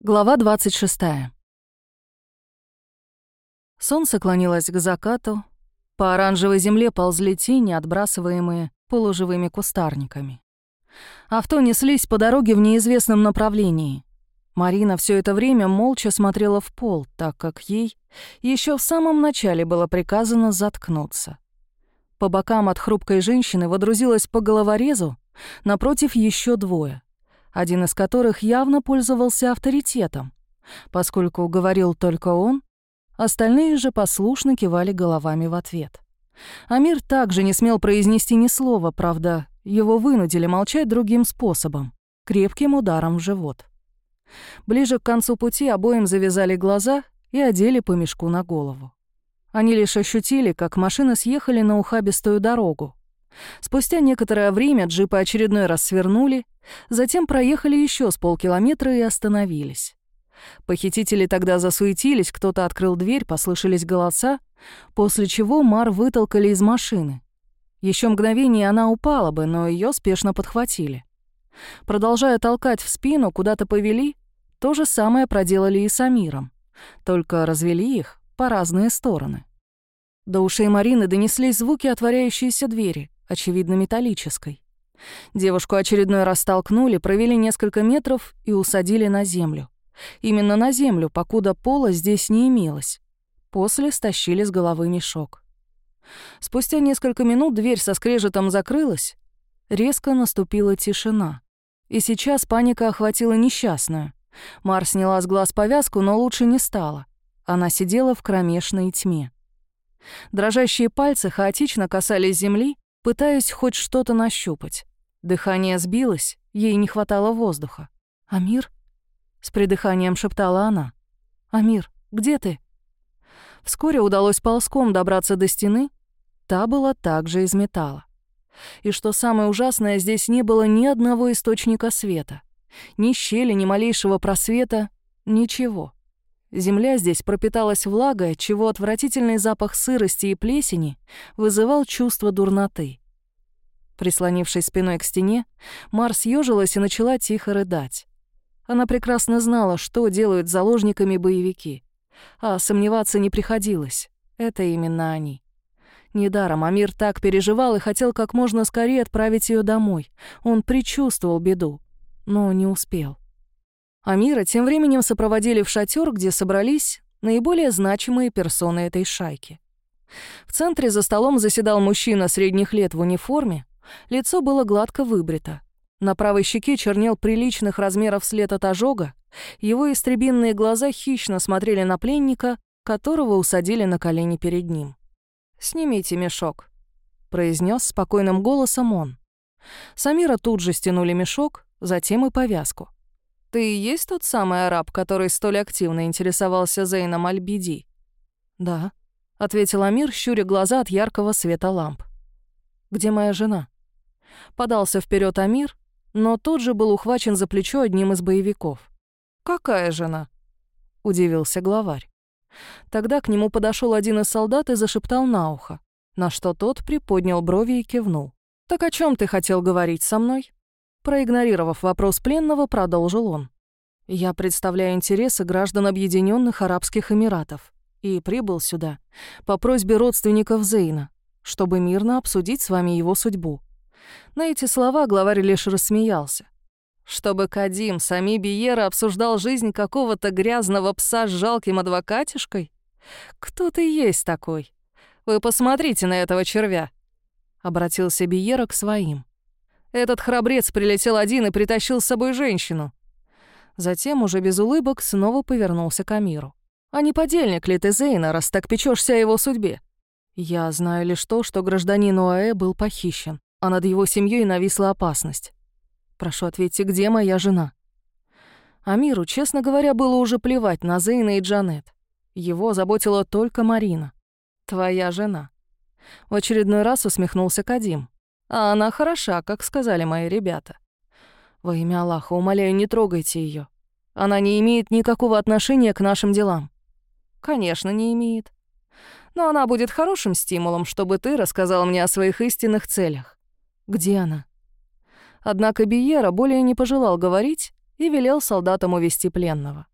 Глава 26. Солнце клонилось к закату. По оранжевой земле ползли тени, отбрасываемые полуживыми кустарниками. Авто неслись по дороге в неизвестном направлении. Марина все это время молча смотрела в пол, так как ей еще в самом начале было приказано заткнуться. По бокам от хрупкой женщины водрузилась по головорезу, напротив еще двое один из которых явно пользовался авторитетом, поскольку говорил только он, остальные же послушно кивали головами в ответ. Амир также не смел произнести ни слова, правда, его вынудили молчать другим способом — крепким ударом в живот. Ближе к концу пути обоим завязали глаза и одели по мешку на голову. Они лишь ощутили, как машины съехали на ухабистую дорогу, Спустя некоторое время джипы очередной раз свернули, затем проехали еще с полкилометра и остановились. Похитители тогда засуетились, кто-то открыл дверь, послышались голоса, после чего Мар вытолкали из машины. Еще мгновение она упала бы, но ее спешно подхватили. Продолжая толкать в спину, куда-то повели, то же самое проделали и с Амиром, только развели их по разные стороны. До ушей Марины донеслись звуки отворяющейся двери очевидно, металлической. Девушку очередной раз толкнули, провели несколько метров и усадили на землю. Именно на землю, покуда пола здесь не имелось. После стащили с головы мешок. Спустя несколько минут дверь со скрежетом закрылась. Резко наступила тишина. И сейчас паника охватила несчастную. Мар сняла с глаз повязку, но лучше не стало. Она сидела в кромешной тьме. Дрожащие пальцы хаотично касались земли, пытаясь хоть что-то нащупать. Дыхание сбилось, ей не хватало воздуха. «Амир?» — с придыханием шептала она. «Амир, где ты?» Вскоре удалось ползком добраться до стены. Та была также из металла. И что самое ужасное, здесь не было ни одного источника света. Ни щели, ни малейшего просвета, ничего. Земля здесь пропиталась влагой, чего отвратительный запах сырости и плесени вызывал чувство дурноты. Прислонившись спиной к стене, Марс съежилась и начала тихо рыдать. Она прекрасно знала, что делают заложниками боевики. А сомневаться не приходилось. Это именно они. Недаром Амир так переживал и хотел как можно скорее отправить ее домой. Он предчувствовал беду, но не успел. Амира тем временем сопроводили в шатер, где собрались наиболее значимые персоны этой шайки. В центре за столом заседал мужчина средних лет в униформе, лицо было гладко выбрито. На правой щеке чернел приличных размеров след от ожога, его истребинные глаза хищно смотрели на пленника, которого усадили на колени перед ним. «Снимите мешок», — произнес спокойным голосом он. Самира тут же стянули мешок, затем и повязку. «Ты и есть тот самый араб, который столь активно интересовался Зейном Альбиди?» «Да», — ответил Амир, щуря глаза от яркого света ламп. «Где моя жена?» Подался вперед Амир, но тут же был ухвачен за плечо одним из боевиков. «Какая жена?» — удивился главарь. Тогда к нему подошел один из солдат и зашептал на ухо, на что тот приподнял брови и кивнул. «Так о чем ты хотел говорить со мной?» Проигнорировав вопрос пленного, продолжил он. «Я представляю интересы граждан Объединенных Арабских Эмиратов и прибыл сюда по просьбе родственников Зейна, чтобы мирно обсудить с вами его судьбу». На эти слова главарь лишь рассмеялся. Чтобы Кадим Сами Биера обсуждал жизнь какого-то грязного пса с жалким адвокатишкой? Кто ты есть такой? Вы посмотрите на этого червя. Обратился Биера к своим. Этот храбрец прилетел один и притащил с собой женщину. Затем, уже без улыбок, снова повернулся к Амиру. «А не подельник ли ты Зейна, раз так печешься о его судьбе?» «Я знаю лишь то, что гражданин УАЭ был похищен, а над его семьей нависла опасность. Прошу ответьте, где моя жена?» Амиру, честно говоря, было уже плевать на Зейна и Джанет. Его заботила только Марина. «Твоя жена». В очередной раз усмехнулся Кадим. А она хороша, как сказали мои ребята. Во имя Аллаха, умоляю, не трогайте ее. Она не имеет никакого отношения к нашим делам. Конечно, не имеет. Но она будет хорошим стимулом, чтобы ты рассказал мне о своих истинных целях. Где она? Однако Биера более не пожелал говорить, и велел солдатам увести пленного.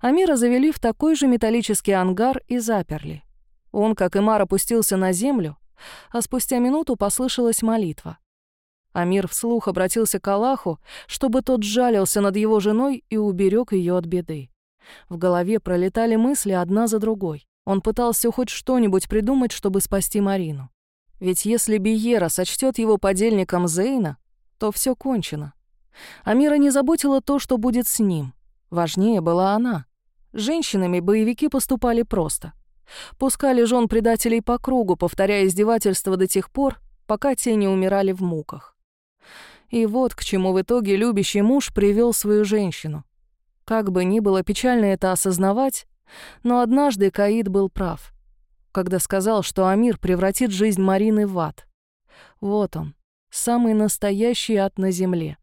Амира завели в такой же металлический ангар и заперли. Он, как и Мар, опустился на землю, а спустя минуту послышалась молитва. Амир вслух обратился к Аллаху, чтобы тот жалился над его женой и уберег ее от беды. В голове пролетали мысли одна за другой. Он пытался хоть что-нибудь придумать, чтобы спасти Марину. Ведь если Биера сочтет его подельником Зейна, то все кончено. Амира не заботила то, что будет с ним. Важнее была она. Женщинами боевики поступали просто. Пускали жен предателей по кругу, повторяя издевательства до тех пор, пока те не умирали в муках. И вот к чему в итоге любящий муж привел свою женщину. Как бы ни было печально это осознавать, но однажды Каид был прав, когда сказал, что Амир превратит жизнь Марины в ад. Вот он, самый настоящий ад на земле.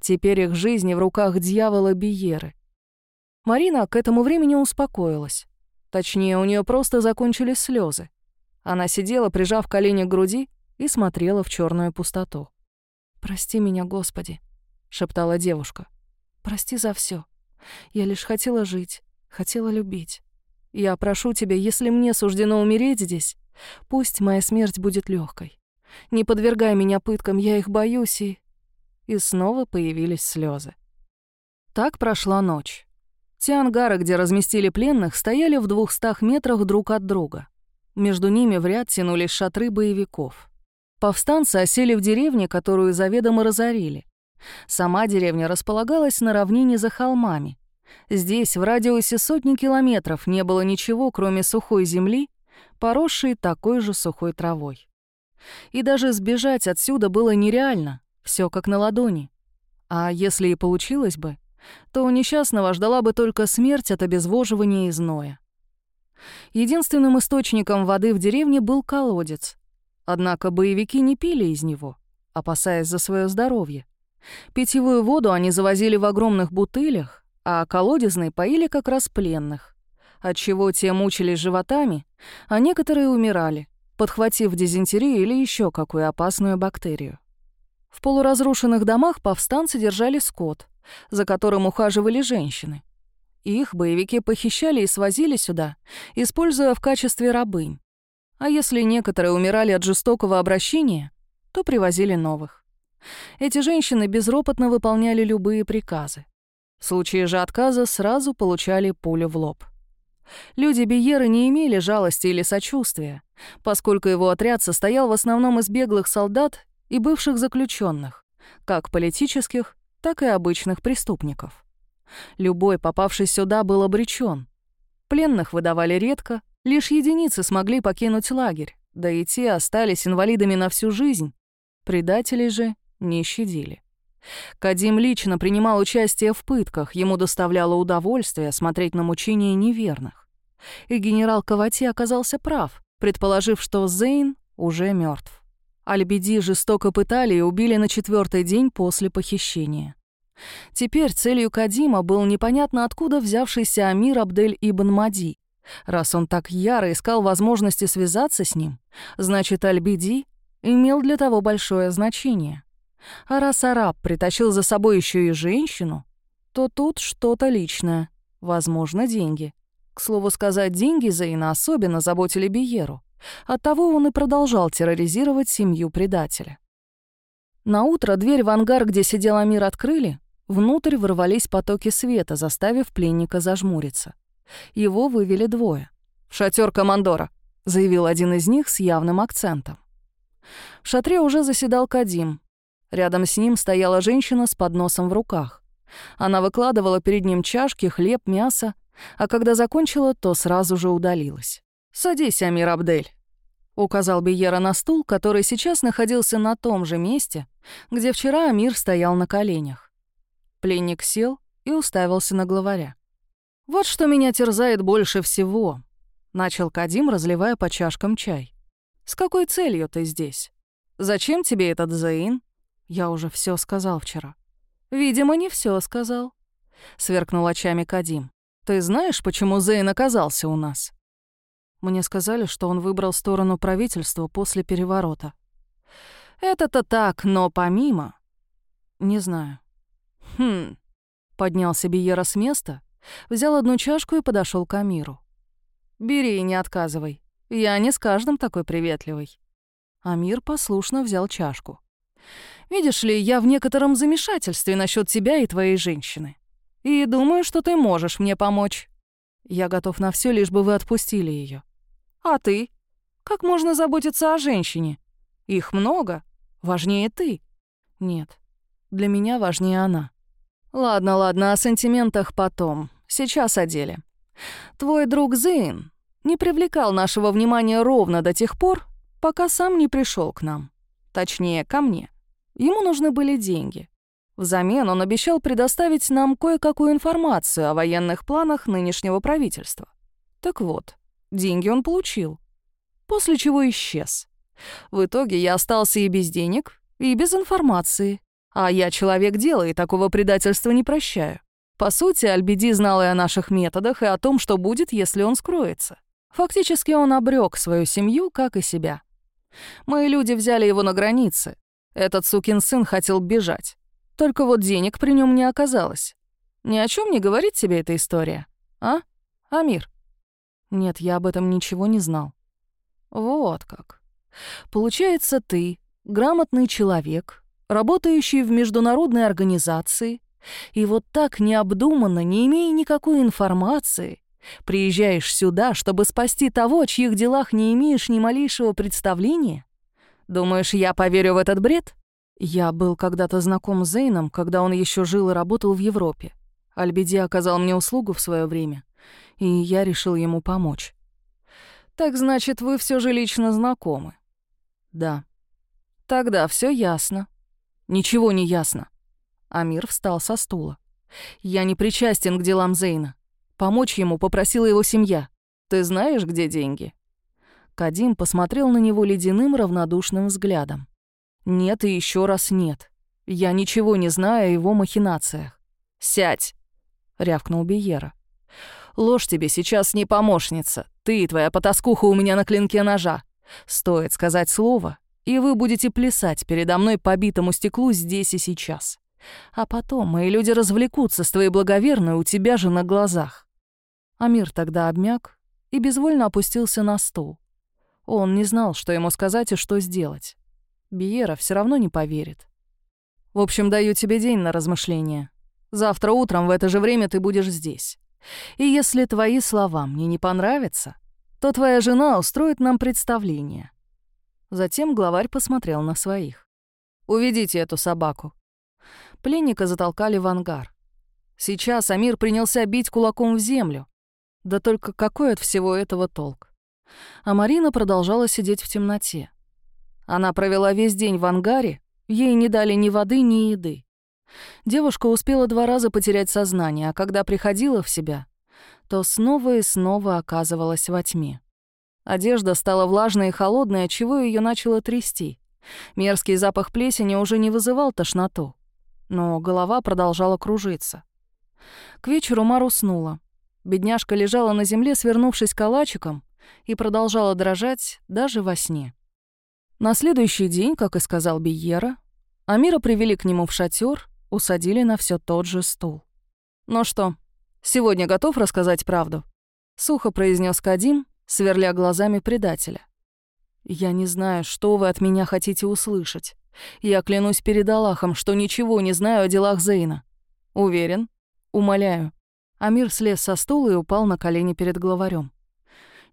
Теперь их жизни в руках дьявола Биеры. Марина к этому времени успокоилась. Точнее, у нее просто закончились слезы. Она сидела, прижав колени к груди, и смотрела в черную пустоту. «Прости меня, Господи», — шептала девушка. «Прости за все. Я лишь хотела жить, хотела любить. Я прошу тебя, если мне суждено умереть здесь, пусть моя смерть будет легкой. Не подвергай меня пыткам, я их боюсь и...» И снова появились слезы. Так прошла ночь. Те ангары, где разместили пленных, стояли в двухстах метрах друг от друга. Между ними в ряд тянулись шатры боевиков. Повстанцы осели в деревне, которую заведомо разорили. Сама деревня располагалась на равнине за холмами. Здесь в радиусе сотни километров не было ничего, кроме сухой земли, поросшей такой же сухой травой. И даже сбежать отсюда было нереально, все как на ладони. А если и получилось бы, то у несчастного ждала бы только смерть от обезвоживания и зноя. Единственным источником воды в деревне был колодец. Однако боевики не пили из него, опасаясь за свое здоровье. Питьевую воду они завозили в огромных бутылях, а колодезной поили как раз пленных, отчего те мучились животами, а некоторые умирали, подхватив дизентерию или еще какую опасную бактерию. В полуразрушенных домах повстанцы держали скот, за которым ухаживали женщины. Их боевики похищали и свозили сюда, используя в качестве рабынь. А если некоторые умирали от жестокого обращения, то привозили новых. Эти женщины безропотно выполняли любые приказы. В случае же отказа сразу получали пулю в лоб. Люди Биеры не имели жалости или сочувствия, поскольку его отряд состоял в основном из беглых солдат и бывших заключенных, как политических, так и обычных преступников. Любой, попавший сюда, был обречен. Пленных выдавали редко, лишь единицы смогли покинуть лагерь, да и те остались инвалидами на всю жизнь. Предателей же не щадили. Кадим лично принимал участие в пытках, ему доставляло удовольствие смотреть на мучения неверных. И генерал Кавати оказался прав, предположив, что Зейн уже мертв. Альбеди жестоко пытали и убили на четвертый день после похищения. Теперь целью Кадима был непонятно откуда взявшийся Амир Абдель Ибн Мади. Раз он так яро искал возможности связаться с ним, значит, Альбеди имел для того большое значение. А раз араб притащил за собой еще и женщину, то тут что-то личное, возможно, деньги. К слову сказать, деньги Зейна особенно заботили Биеру. Оттого он и продолжал терроризировать семью предателя. На утро дверь в ангар, где сидел Амир, открыли. Внутрь ворвались потоки света, заставив пленника зажмуриться. Его вывели двое. «В шатер командора», — заявил один из них с явным акцентом. В шатре уже заседал Кадим, Рядом с ним стояла женщина с подносом в руках. Она выкладывала перед ним чашки, хлеб, мясо, а когда закончила, то сразу же удалилась. «Садись, Амир Абдель», — указал Биера на стул, который сейчас находился на том же месте, где вчера Амир стоял на коленях. Пленник сел и уставился на главаря. «Вот что меня терзает больше всего», — начал Кадим, разливая по чашкам чай. «С какой целью ты здесь? Зачем тебе этот Заин? Я уже все сказал вчера. Видимо, не все сказал. Сверкнул очами Кадим. Ты знаешь, почему Зейн оказался у нас? Мне сказали, что он выбрал сторону правительства после переворота. Это-то так, но помимо... Не знаю. Хм, Поднялся Биера с места, взял одну чашку и подошел к Амиру. «Бери и не отказывай. Я не с каждым такой приветливый». Амир послушно взял чашку. «Видишь ли, я в некотором замешательстве насчет тебя и твоей женщины. И думаю, что ты можешь мне помочь. Я готов на все, лишь бы вы отпустили ее. А ты? Как можно заботиться о женщине? Их много. Важнее ты. Нет, для меня важнее она. Ладно, ладно, о сантиментах потом. Сейчас о деле. Твой друг Зейн не привлекал нашего внимания ровно до тех пор, пока сам не пришел к нам. Точнее, ко мне. Ему нужны были деньги. Взамен он обещал предоставить нам кое-какую информацию о военных планах нынешнего правительства. Так вот, деньги он получил. После чего исчез. В итоге я остался и без денег, и без информации. А я человек дела и такого предательства не прощаю. По сути, Альбеди знал и о наших методах, и о том, что будет, если он скроется. Фактически он обрек свою семью, как и себя. Мои люди взяли его на границе. Этот сукин сын хотел бежать. Только вот денег при нем не оказалось. Ни о чем не говорит тебе эта история, а, Амир? Нет, я об этом ничего не знал. Вот как. Получается, ты, грамотный человек, работающий в международной организации, и вот так необдуманно, не имея никакой информации, приезжаешь сюда, чтобы спасти того, о чьих делах не имеешь ни малейшего представления? Думаешь, я поверю в этот бред? Я был когда-то знаком с Зейном, когда он еще жил и работал в Европе. Альбеди оказал мне услугу в свое время, и я решил ему помочь. Так значит, вы все же лично знакомы? Да. Тогда все ясно. Ничего не ясно. Амир встал со стула. Я не причастен к делам Зейна. Помочь ему попросила его семья. Ты знаешь, где деньги? Кадим посмотрел на него ледяным равнодушным взглядом. Нет и еще раз нет. Я ничего не знаю о его махинациях. «Сядь!» — рявкнул Биера. «Ложь тебе сейчас не помощница. Ты и твоя потаскуха у меня на клинке ножа. Стоит сказать слово, и вы будете плясать передо мной по битому стеклу здесь и сейчас. А потом мои люди развлекутся с твоей благоверной у тебя же на глазах». Амир тогда обмяк и безвольно опустился на стул. Он не знал, что ему сказать и что сделать. Биера все равно не поверит. В общем, даю тебе день на размышление. Завтра утром в это же время ты будешь здесь. И если твои слова мне не понравятся, то твоя жена устроит нам представление». Затем главарь посмотрел на своих. «Уведите эту собаку». Пленника затолкали в ангар. Сейчас Амир принялся бить кулаком в землю. Да только какой от всего этого толк? А Марина продолжала сидеть в темноте. Она провела весь день в ангаре, ей не дали ни воды, ни еды. Девушка успела два раза потерять сознание, а когда приходила в себя, то снова и снова оказывалась во тьме. Одежда стала влажной и холодной, отчего ее начало трясти. Мерзкий запах плесени уже не вызывал тошноту, но голова продолжала кружиться. К вечеру Мар уснула. Бедняжка лежала на земле, свернувшись калачиком, и продолжала дрожать даже во сне. На следующий день, как и сказал Биера, Амира привели к нему в шатер, усадили на все тот же стул. «Ну что, сегодня готов рассказать правду?» — сухо произнес Кадим, сверля глазами предателя. «Я не знаю, что вы от меня хотите услышать. Я клянусь перед Аллахом, что ничего не знаю о делах Зейна. Уверен? Умоляю». Амир слез со стула и упал на колени перед главарем.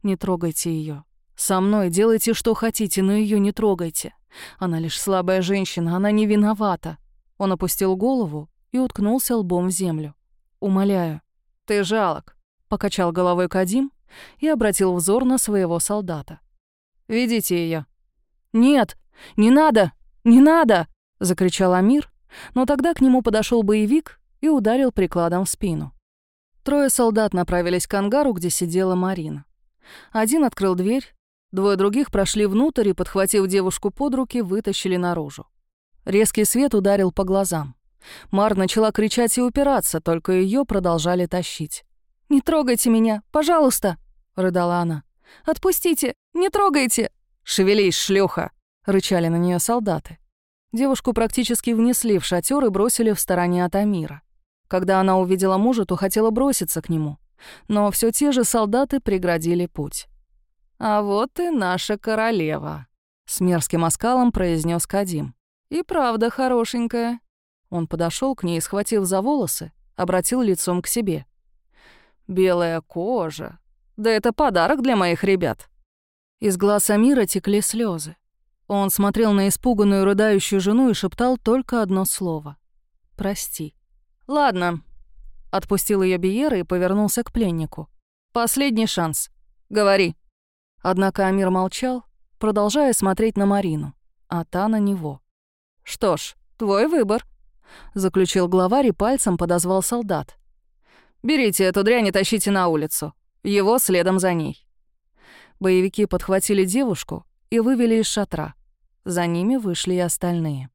«Не трогайте ее. Со мной делайте, что хотите, но ее не трогайте. Она лишь слабая женщина, она не виновата». Он опустил голову и уткнулся лбом в землю. «Умоляю». «Ты жалок», — покачал головой Кадим и обратил взор на своего солдата. «Ведите ее. «Нет, не надо, не надо!» — закричал Амир, но тогда к нему подошел боевик и ударил прикладом в спину. Трое солдат направились к ангару, где сидела Марина. Один открыл дверь, Двое других прошли внутрь и, подхватив девушку под руки, вытащили наружу. Резкий свет ударил по глазам. Мар начала кричать и упираться, только ее продолжали тащить. «Не трогайте меня, пожалуйста!» — рыдала она. «Отпустите! Не трогайте!» «Шевелись, шлюха!» — рычали на нее солдаты. Девушку практически внесли в шатер и бросили в стороне от Амира. Когда она увидела мужа, то хотела броситься к нему. Но все те же солдаты преградили путь. «А вот и наша королева», — с мерзким оскалом произнес Кадим. «И правда хорошенькая». Он подошел к ней и, схватив за волосы, обратил лицом к себе. «Белая кожа. Да это подарок для моих ребят». Из глаз Амира текли слезы. Он смотрел на испуганную рыдающую жену и шептал только одно слово. «Прости». «Ладно». Отпустил ее Биера и повернулся к пленнику. «Последний шанс. Говори». Однако Амир молчал, продолжая смотреть на Марину, а та на него. «Что ж, твой выбор», — заключил главарь и пальцем подозвал солдат. «Берите эту дрянь и тащите на улицу. Его следом за ней». Боевики подхватили девушку и вывели из шатра. За ними вышли и остальные.